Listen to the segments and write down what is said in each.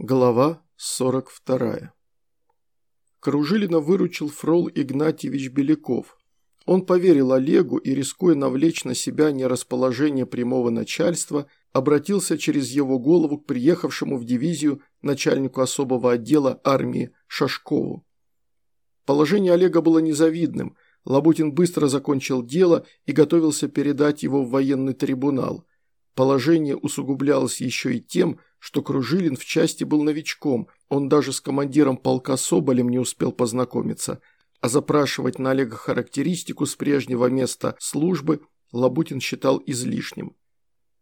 Глава 42. Кружилина выручил Фрол Игнатьевич Беляков. Он поверил Олегу и, рискуя навлечь на себя нерасположение прямого начальства, обратился через его голову к приехавшему в дивизию начальнику особого отдела армии Шашкову. Положение Олега было незавидным. Лабутин быстро закончил дело и готовился передать его в военный трибунал. Положение усугублялось еще и тем, что Кружилин в части был новичком, он даже с командиром полка Соболем не успел познакомиться, а запрашивать на Олега характеристику с прежнего места службы Лабутин считал излишним.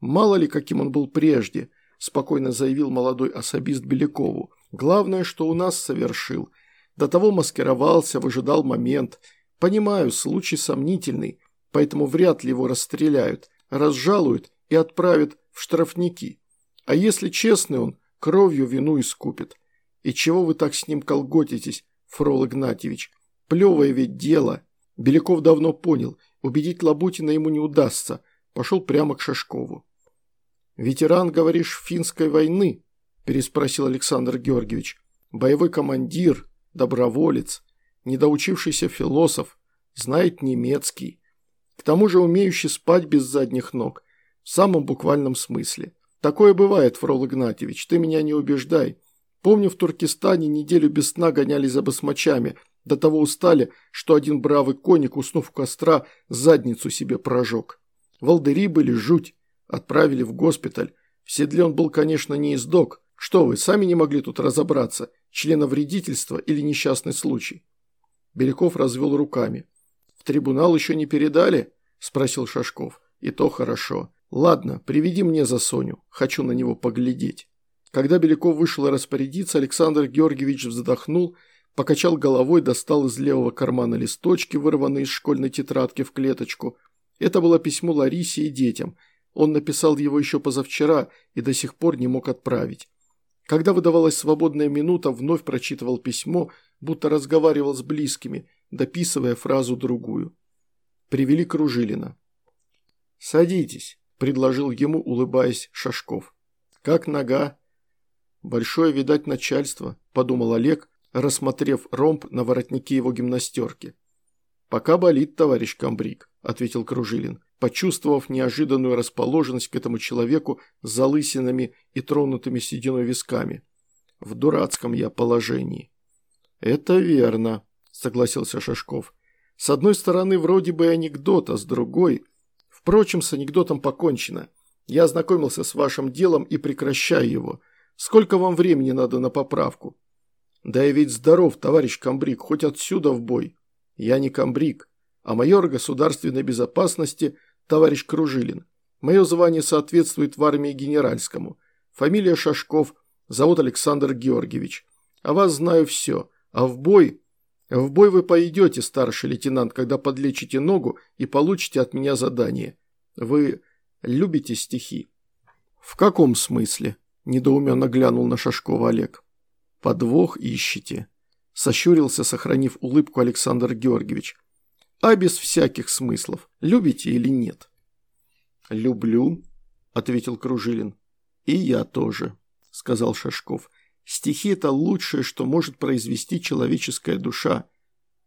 «Мало ли, каким он был прежде», – спокойно заявил молодой особист Белякову. «Главное, что у нас совершил. До того маскировался, выжидал момент. Понимаю, случай сомнительный, поэтому вряд ли его расстреляют, разжалуют и отправят в штрафники. А если честный он, кровью вину искупит. И чего вы так с ним колготитесь, Фрол Игнатьевич? Плевое ведь дело. Беляков давно понял, убедить Лабутина ему не удастся. Пошел прямо к Шашкову. «Ветеран, говоришь, финской войны?» – переспросил Александр Георгиевич. «Боевой командир, доброволец, недоучившийся философ, знает немецкий. К тому же умеющий спать без задних ног, в самом буквальном смысле. Такое бывает, Фрол Игнатьевич, ты меня не убеждай. Помню, в Туркестане неделю без сна гонялись за басмачами, до того устали, что один бравый конник, уснув в костра, задницу себе прожег. Волдыри были жуть, отправили в госпиталь. В седле он был, конечно, не издок. Что вы, сами не могли тут разобраться, членовредительство или несчастный случай? Беляков развел руками. «В трибунал еще не передали?» – спросил Шашков. «И то хорошо. «Ладно, приведи мне за Соню, хочу на него поглядеть». Когда Беляков вышел распорядиться, Александр Георгиевич вздохнул, покачал головой, достал из левого кармана листочки, вырванные из школьной тетрадки в клеточку. Это было письмо Ларисе и детям. Он написал его еще позавчера и до сих пор не мог отправить. Когда выдавалась свободная минута, вновь прочитывал письмо, будто разговаривал с близкими, дописывая фразу другую. Привели Кружилина. «Садитесь», – предложил ему, улыбаясь, Шашков. «Как нога?» «Большое, видать, начальство», – подумал Олег, рассмотрев ромб на воротнике его гимнастерки. «Пока болит, товарищ комбриг», – ответил Кружилин, почувствовав неожиданную расположенность к этому человеку с залысинами и тронутыми сединой висками. «В дурацком я положении». «Это верно», – согласился Шашков. «С одной стороны, вроде бы анекдот, а с другой – Впрочем, с анекдотом покончено. Я ознакомился с вашим делом и прекращаю его. Сколько вам времени надо на поправку? Да я ведь здоров, товарищ комбриг, хоть отсюда в бой. Я не комбриг, а майор государственной безопасности товарищ Кружилин. Мое звание соответствует в армии генеральскому. Фамилия Шашков, зовут Александр Георгиевич. А вас знаю все. А в бой в бой вы пойдете, старший лейтенант, когда подлечите ногу и получите от меня задание. Вы любите стихи?» «В каком смысле?» – недоуменно глянул на Шашкова Олег. «Подвох ищете», – сощурился, сохранив улыбку Александр Георгиевич. «А без всяких смыслов. Любите или нет?» «Люблю», – ответил Кружилин. «И я тоже», – сказал Шашков. Стихи – это лучшее, что может произвести человеческая душа.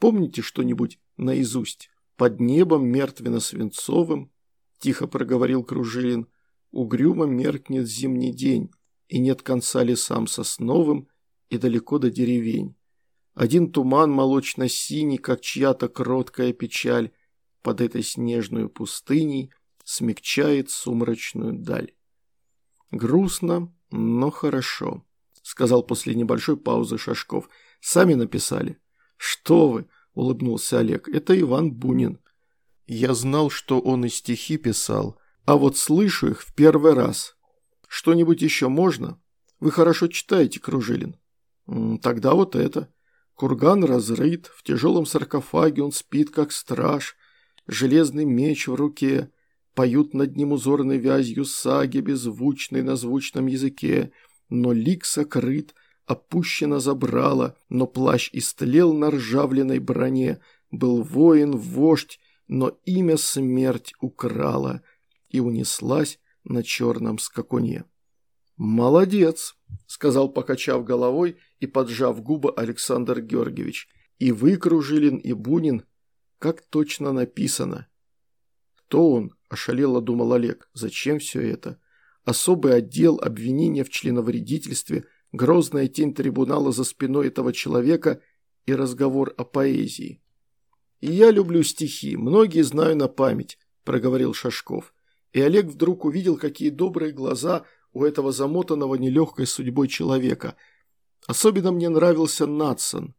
Помните что-нибудь наизусть? «Под небом мертвенно-свинцовым», – тихо проговорил Кружилин, – «угрюмо меркнет зимний день, и нет конца лесам сосновым, и далеко до деревень. Один туман молочно-синий, как чья-то кроткая печаль, под этой снежную пустыней смягчает сумрачную даль. Грустно, но хорошо сказал после небольшой паузы Шашков. «Сами написали». «Что вы?» – улыбнулся Олег. «Это Иван Бунин». «Я знал, что он и стихи писал, а вот слышу их в первый раз. Что-нибудь еще можно? Вы хорошо читаете, Кружилин». «Тогда вот это. Курган разрыт, в тяжелом саркофаге он спит, как страж, железный меч в руке». Поют над ним узорной вязью саги, беззвучной на звучном языке – но лик сокрыт, опущено забрало, но плащ истлел на ржавленной броне, был воин, вождь, но имя смерть украла и унеслась на черном скакуне. «Молодец», – сказал, покачав головой и поджав губы Александр Георгиевич. «И вы, Кружилин, и Бунин, как точно написано». «Кто он?» – ошалело думал Олег. «Зачем все это?» Особый отдел обвинения в членовредительстве, грозная тень трибунала за спиной этого человека и разговор о поэзии. «И я люблю стихи, многие знаю на память», – проговорил Шашков. И Олег вдруг увидел, какие добрые глаза – у этого замотанного нелегкой судьбой человека. Особенно мне нравился Натсон.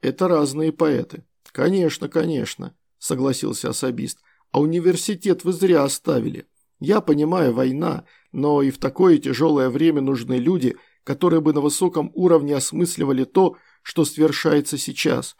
Это разные поэты. Конечно, конечно, согласился особист. А университет вы зря оставили. Я понимаю, война, но и в такое тяжелое время нужны люди, которые бы на высоком уровне осмысливали то, что свершается сейчас.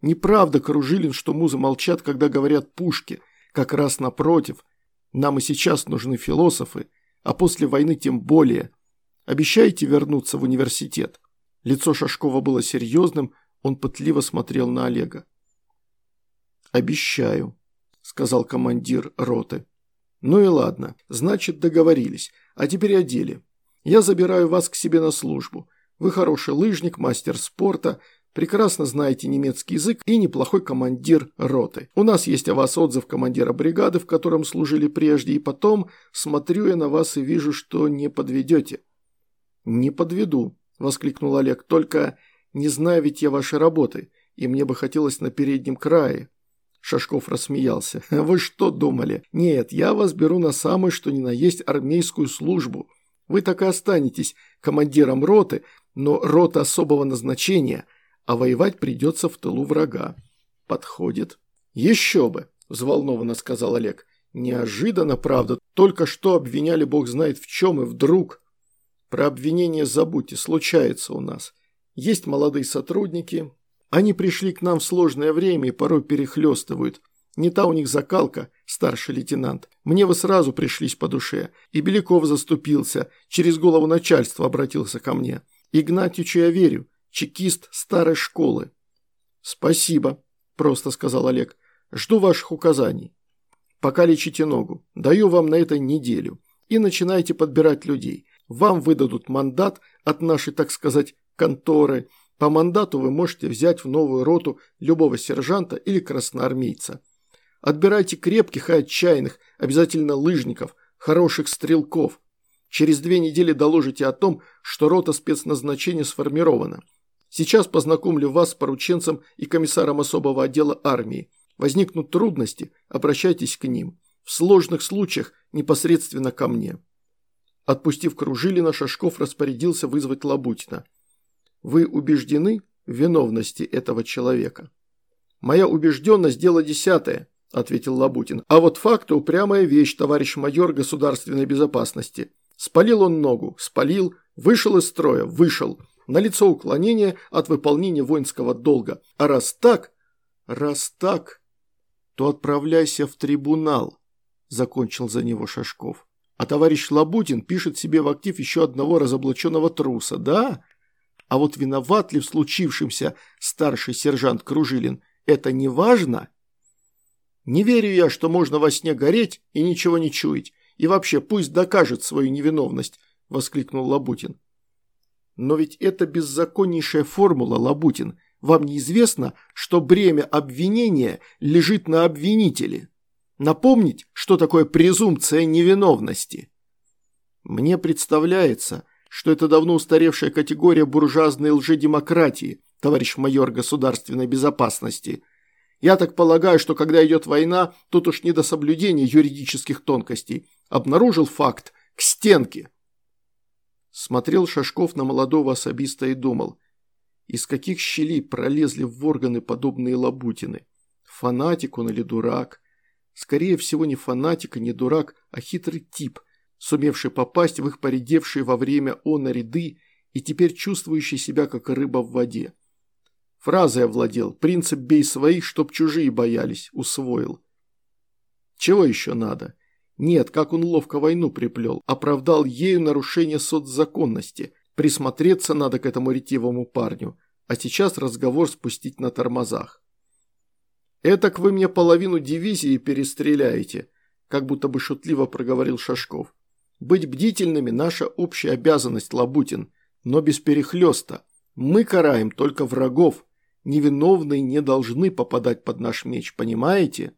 Неправда, Кружилин, что музы молчат, когда говорят пушки. Как раз напротив. Нам и сейчас нужны философы, а после войны тем более. Обещаете вернуться в университет?» Лицо Шашкова было серьезным, он пытливо смотрел на Олега. «Обещаю», – сказал командир роты. «Ну и ладно, значит договорились. А теперь о деле. Я забираю вас к себе на службу. Вы хороший лыжник, мастер спорта, прекрасно знаете немецкий язык и неплохой командир роты. У нас есть о вас отзыв командира бригады, в котором служили прежде, и потом смотрю я на вас и вижу, что не подведете». «Не подведу», – воскликнул Олег, – «только не знаю ведь я вашей работы, и мне бы хотелось на переднем крае». Шашков рассмеялся. «Вы что думали? Нет, я вас беру на самую, что ни на есть армейскую службу. Вы так и останетесь командиром роты, но рота особого назначения – а воевать придется в тылу врага. Подходит. Еще бы, взволнованно сказал Олег. Неожиданно, правда, только что обвиняли бог знает в чем и вдруг. Про обвинение забудьте, случается у нас. Есть молодые сотрудники, они пришли к нам в сложное время и порой перехлестывают. Не та у них закалка, старший лейтенант. Мне вы сразу пришлись по душе. И Беляков заступился, через голову начальства обратился ко мне. Игнатьичу я верю, чекист старой школы». «Спасибо», – просто сказал Олег. «Жду ваших указаний. Пока лечите ногу. Даю вам на это неделю. И начинайте подбирать людей. Вам выдадут мандат от нашей, так сказать, конторы. По мандату вы можете взять в новую роту любого сержанта или красноармейца. Отбирайте крепких и отчаянных, обязательно лыжников, хороших стрелков. Через две недели доложите о том, что рота спецназначения сформирована. Сейчас познакомлю вас с порученцем и комиссаром особого отдела армии. Возникнут трудности, обращайтесь к ним. В сложных случаях непосредственно ко мне». Отпустив Кружилина, Шашков распорядился вызвать Лабутина. «Вы убеждены в виновности этого человека?» «Моя убежденность – дело десятое», – ответил Лабутин. «А вот факты – упрямая вещь, товарищ майор государственной безопасности. Спалил он ногу, спалил, вышел из строя, вышел налицо уклонение от выполнения воинского долга. А раз так, раз так, то отправляйся в трибунал, закончил за него Шашков. А товарищ Лабутин пишет себе в актив еще одного разоблаченного труса, да? А вот виноват ли в случившемся старший сержант Кружилин, это не важно? Не верю я, что можно во сне гореть и ничего не чуять. И вообще, пусть докажет свою невиновность, воскликнул Лабутин. Но ведь это беззаконнейшая формула, Лабутин. Вам неизвестно, что бремя обвинения лежит на обвинителе. Напомнить, что такое презумпция невиновности? Мне представляется, что это давно устаревшая категория буржуазной лжедемократии, товарищ майор государственной безопасности. Я так полагаю, что когда идет война, тут уж не до соблюдения юридических тонкостей. Обнаружил факт – к стенке. Смотрел Шашков на молодого особиста и думал, из каких щелей пролезли в органы подобные лабутины. Фанатик он или дурак? Скорее всего, не фанатик и не дурак, а хитрый тип, сумевший попасть в их поредевшие во время она ряды и теперь чувствующий себя как рыба в воде. Фразой овладел, принцип «бей своих, чтоб чужие боялись», усвоил. Чего еще надо? Нет, как он ловко войну приплел, оправдал ею нарушение соцзаконности. Присмотреться надо к этому ретивому парню, а сейчас разговор спустить на тормозах. «Этак вы мне половину дивизии перестреляете», как будто бы шутливо проговорил Шашков. Быть бдительными – наша общая обязанность, Лабутин, но без перехлеста. Мы караем только врагов. Невиновные не должны попадать под наш меч, понимаете?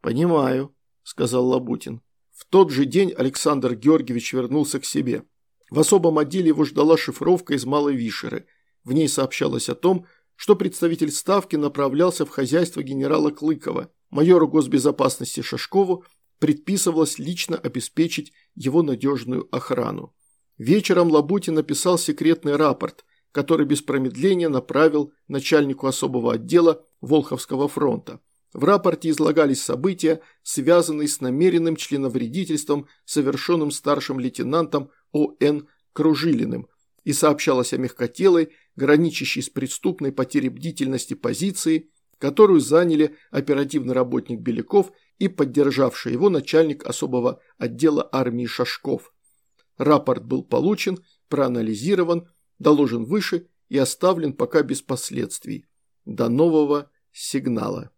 Понимаю, сказал Лабутин. В тот же день Александр Георгиевич вернулся к себе. В особом отделе его ждала шифровка из Малой Вишеры. В ней сообщалось о том, что представитель Ставки направлялся в хозяйство генерала Клыкова. Майору госбезопасности Шашкову предписывалось лично обеспечить его надежную охрану. Вечером Лабутин написал секретный рапорт, который без промедления направил начальнику особого отдела Волховского фронта. В рапорте излагались события, связанные с намеренным членовредительством, совершенным старшим лейтенантом О.Н. Кружилиным, и сообщалось о мягкотелой, граничащей с преступной потерей бдительности позиции, которую заняли оперативный работник Беляков и поддержавший его начальник особого отдела армии Шашков. Рапорт был получен, проанализирован, доложен выше и оставлен пока без последствий. До нового сигнала.